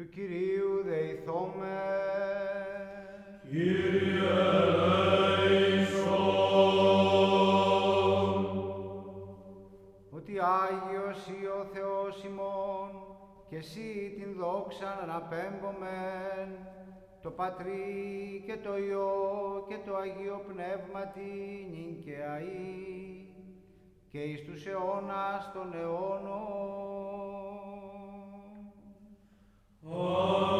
του Κυρίου δεηθώμε. Κύριε Ότι Άγιος ή ο Θεός ημών και εσύ την δόξα αναπέμπομεν το Πατρί και το Υιό και το Αγίο Πνεύματι νυν και αΐ και εις τους αιώνας των αιώνων. Oh.